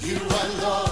You are Lord.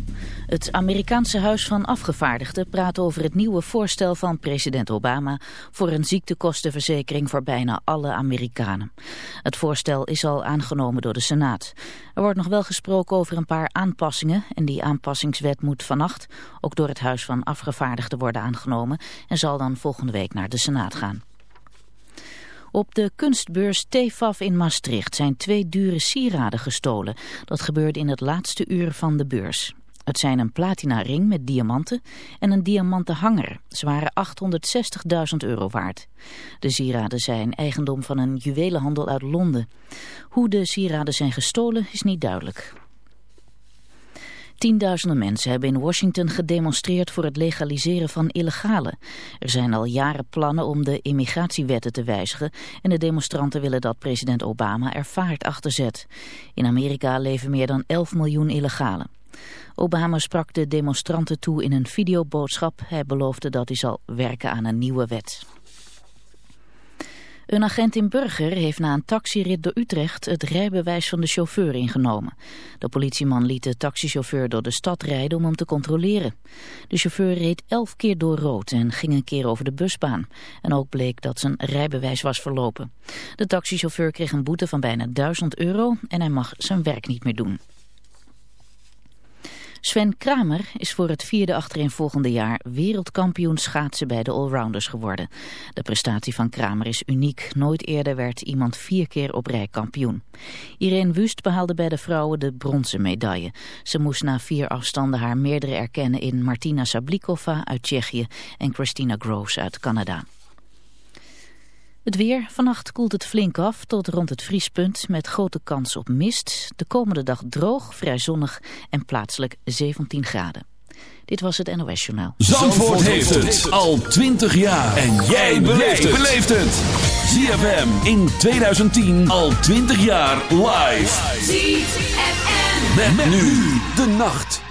Het Amerikaanse Huis van Afgevaardigden praat over het nieuwe voorstel van president Obama voor een ziektekostenverzekering voor bijna alle Amerikanen. Het voorstel is al aangenomen door de Senaat. Er wordt nog wel gesproken over een paar aanpassingen en die aanpassingswet moet vannacht ook door het Huis van Afgevaardigden worden aangenomen en zal dan volgende week naar de Senaat gaan. Op de kunstbeurs TFAF in Maastricht zijn twee dure sieraden gestolen. Dat gebeurde in het laatste uur van de beurs. Het zijn een platina ring met diamanten en een diamanten hanger. Ze waren 860.000 euro waard. De sieraden zijn eigendom van een juwelenhandel uit Londen. Hoe de sieraden zijn gestolen is niet duidelijk. Tienduizenden mensen hebben in Washington gedemonstreerd voor het legaliseren van illegale. Er zijn al jaren plannen om de immigratiewetten te wijzigen en de demonstranten willen dat president Obama er vaart achter zet. In Amerika leven meer dan 11 miljoen illegalen. Obama sprak de demonstranten toe in een videoboodschap. Hij beloofde dat hij zal werken aan een nieuwe wet. Een agent in Burger heeft na een taxirit door Utrecht het rijbewijs van de chauffeur ingenomen. De politieman liet de taxichauffeur door de stad rijden om hem te controleren. De chauffeur reed elf keer door rood en ging een keer over de busbaan. En ook bleek dat zijn rijbewijs was verlopen. De taxichauffeur kreeg een boete van bijna 1000 euro en hij mag zijn werk niet meer doen. Sven Kramer is voor het vierde achtereenvolgende jaar wereldkampioen schaatsen bij de allrounders geworden. De prestatie van Kramer is uniek. Nooit eerder werd iemand vier keer op rij kampioen. Irene Wust behaalde bij de vrouwen de bronzen medaille. Ze moest na vier afstanden haar meerdere erkennen in Martina Sablikova uit Tsjechië en Christina Groves uit Canada. Het weer. Vannacht koelt het flink af tot rond het vriespunt met grote kans op mist. De komende dag droog, vrij zonnig en plaatselijk 17 graden. Dit was het NOS Journaal. Zandvoort, heeft het al 20 jaar. En jij beleeft het. ZFM in 2010 al 20 jaar live. ZFM. Met, met nu de nacht.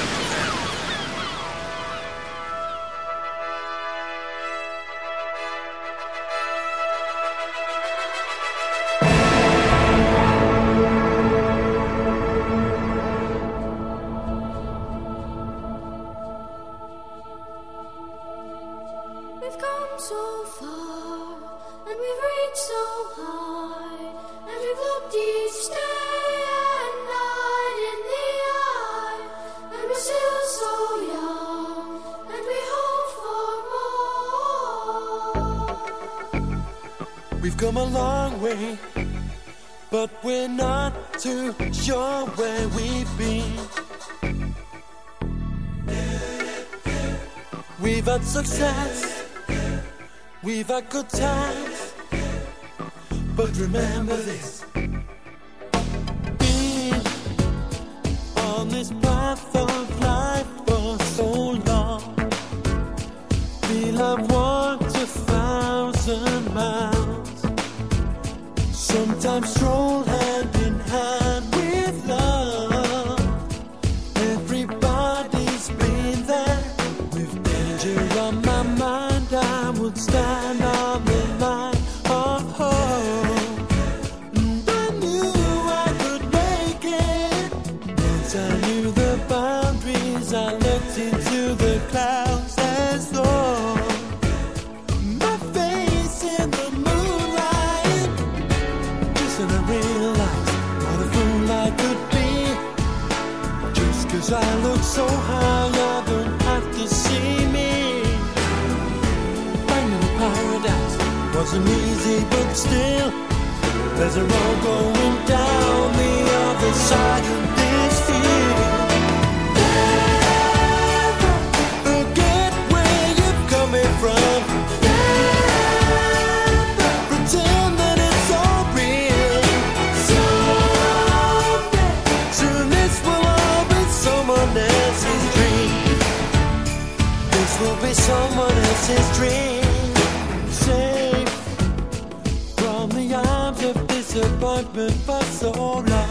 good times, but remember this. being on this path of life for so long, feel I've walked a thousand miles. Sometimes stroll. still. There's a road going down the other side apartment for so long.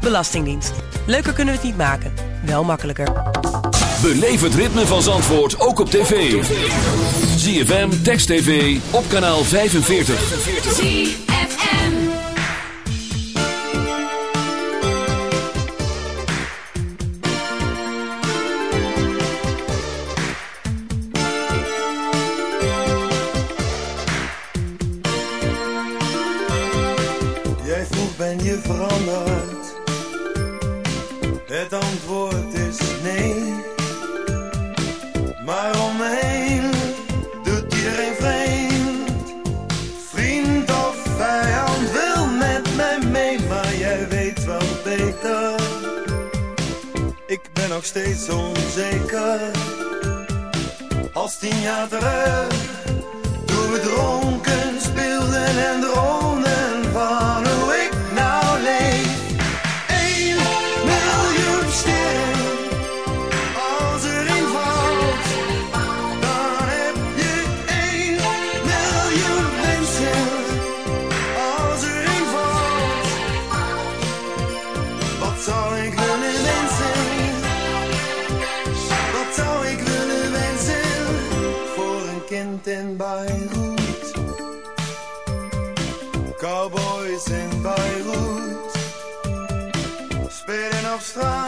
Belastingdienst. Leuker kunnen we het niet maken, wel makkelijker. Beleef het ritme van Zandvoort ook op tv. ZFM, Text TV, op kanaal 45. ZFM Jij vroeg ben je veranderd nog steeds onzeker. Als tien jaar terug, toen we dronken speelden en droomden van fun.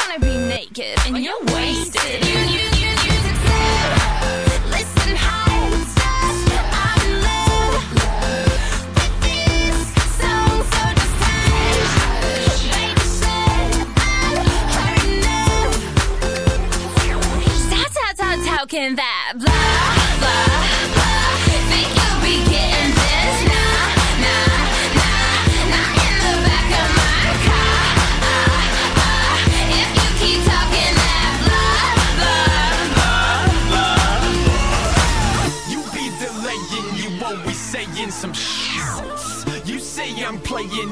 naked and you're wasted. You, you, you, you. Listen. I'm in love with this song, so just hush. Baby, shut up. Heard enough. How, how, can that blah,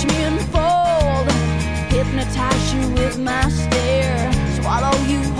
Catch me hypnotize you with my stare, swallow you